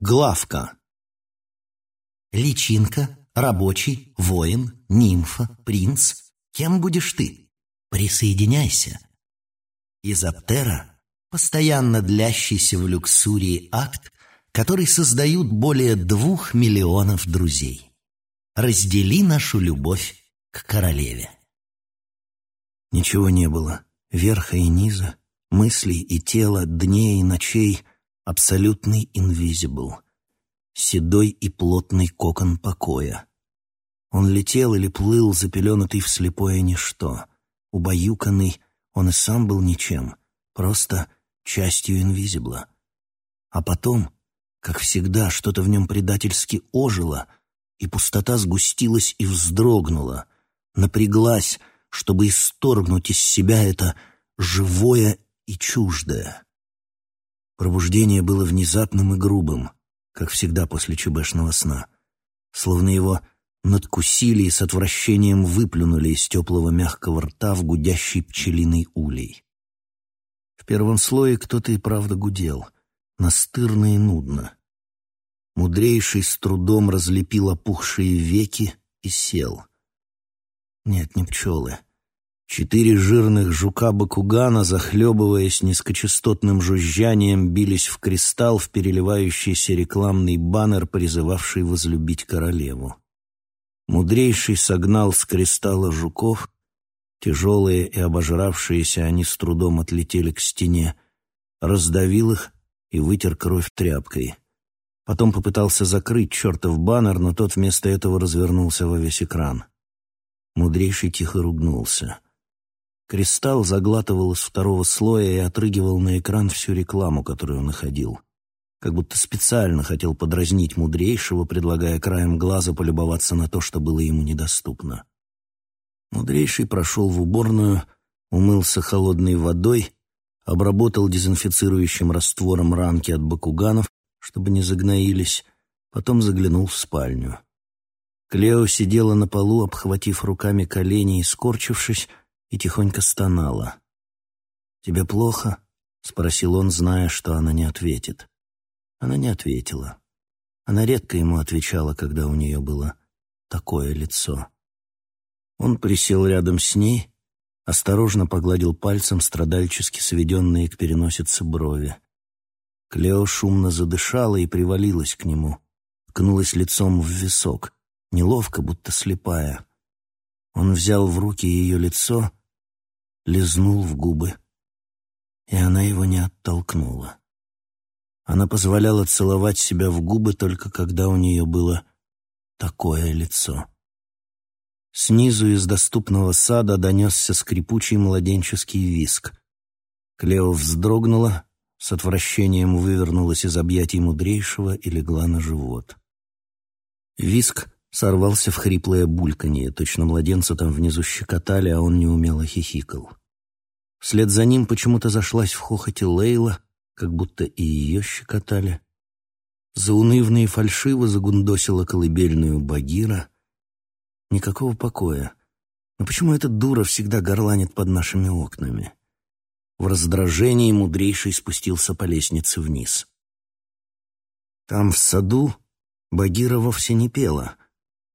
Главка. Личинка, рабочий, воин, нимфа, принц. Кем будешь ты? Присоединяйся. Изоптера — постоянно длящийся в люксурии акт, который создают более двух миллионов друзей. Раздели нашу любовь к королеве. Ничего не было. Верха и низа, мыслей и тела, дней и ночей — абсолютный инвизибл, седой и плотный кокон покоя. Он летел или плыл, запеленутый в слепое ничто. Убаюканный, он и сам был ничем, просто частью инвизибла. А потом, как всегда, что-то в нем предательски ожило, и пустота сгустилась и вздрогнула, напряглась, чтобы исторгнуть из себя это живое и чуждое. Пробуждение было внезапным и грубым, как всегда после чебешного сна. Словно его надкусили и с отвращением выплюнули из теплого мягкого рта в гудящий пчелиный улей. В первом слое кто-то и правда гудел, настырно и нудно. Мудрейший с трудом разлепил опухшие веки и сел. Нет, не пчелы. Четыре жирных жука-бакугана, захлебываясь низкочастотным жужжанием, бились в кристалл в переливающийся рекламный баннер, призывавший возлюбить королеву. Мудрейший согнал с кристалла жуков, тяжелые и обожравшиеся они с трудом отлетели к стене, раздавил их и вытер кровь тряпкой. Потом попытался закрыть чертов баннер, но тот вместо этого развернулся во весь экран. Мудрейший тихо ругнулся. Кристалл заглатывал из второго слоя и отрыгивал на экран всю рекламу, которую он находил. Как будто специально хотел подразнить мудрейшего, предлагая краем глаза полюбоваться на то, что было ему недоступно. Мудрейший прошел в уборную, умылся холодной водой, обработал дезинфицирующим раствором ранки от бакуганов, чтобы не загноились, потом заглянул в спальню. Клео сидела на полу, обхватив руками колени и скорчившись, и тихонько стонала. «Тебе плохо?» — спросил он, зная, что она не ответит. Она не ответила. Она редко ему отвечала, когда у нее было такое лицо. Он присел рядом с ней, осторожно погладил пальцем страдальчески сведенные к переносице брови. Клео шумно задышала и привалилась к нему, ткнулась лицом в висок, неловко, будто слепая. Он взял в руки ее лицо лизнул в губы, и она его не оттолкнула. Она позволяла целовать себя в губы только когда у нее было такое лицо. Снизу из доступного сада донесся скрипучий младенческий виск. Клео вздрогнула, с отвращением вывернулась из объятий мудрейшего и легла на живот. Виск сорвался в хриплое бульканье, точно младенца там внизу щекотали, а он неумело хихикал. Вслед за ним почему-то зашлась в хохоте Лейла, как будто и ее щекотали. Заунывно и фальшиво загундосила колыбельную Багира. Никакого покоя. Но почему эта дура всегда горланит под нашими окнами? В раздражении мудрейший спустился по лестнице вниз. Там, в саду, Багира вовсе не пела —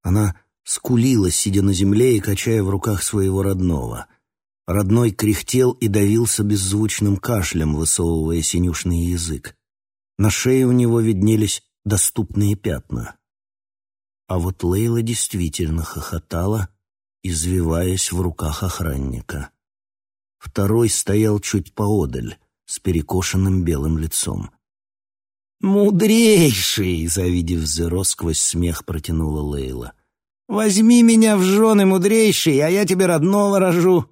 она скулила, сидя на земле и качая в руках своего родного. Родной кряхтел и давился беззвучным кашлем, высовывая синюшный язык. На шее у него виднелись доступные пятна. А вот Лейла действительно хохотала, извиваясь в руках охранника. Второй стоял чуть поодаль, с перекошенным белым лицом. «Мудрейший!» — завидев Зеро, сквозь смех протянула Лейла. «Возьми меня в жены, мудрейший, а я тебе родного рожу.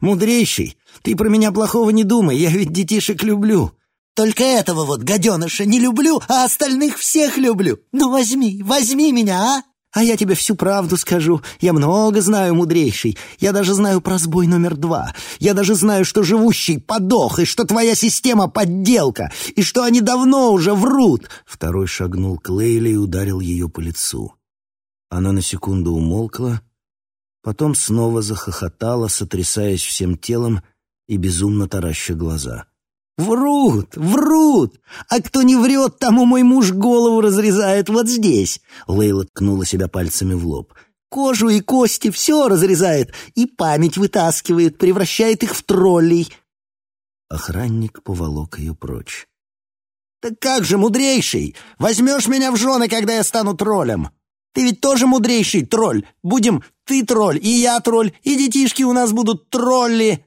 Мудрейший, ты про меня плохого не думай, я ведь детишек люблю». «Только этого вот гаденыша не люблю, а остальных всех люблю. Ну возьми, возьми меня, а?» «А я тебе всю правду скажу. Я много знаю, мудрейший. Я даже знаю про сбой номер два. Я даже знаю, что живущий подох, и что твоя система — подделка, и что они давно уже врут». Второй шагнул к Лейле и ударил ее по лицу. Она на секунду умолкла, потом снова захохотала, сотрясаясь всем телом и безумно тараща глаза. Врут, врут! А кто не врет, тому мой муж голову разрезает вот здесь!» Лейла ткнула себя пальцами в лоб. «Кожу и кости все разрезает, и память вытаскивает, превращает их в троллей!» Охранник поволок ее прочь. «Так как же, мудрейший, возьмешь меня в жены, когда я стану троллем? Ты ведь тоже мудрейший тролль. Будем ты тролль, и я тролль, и детишки у нас будут тролли!»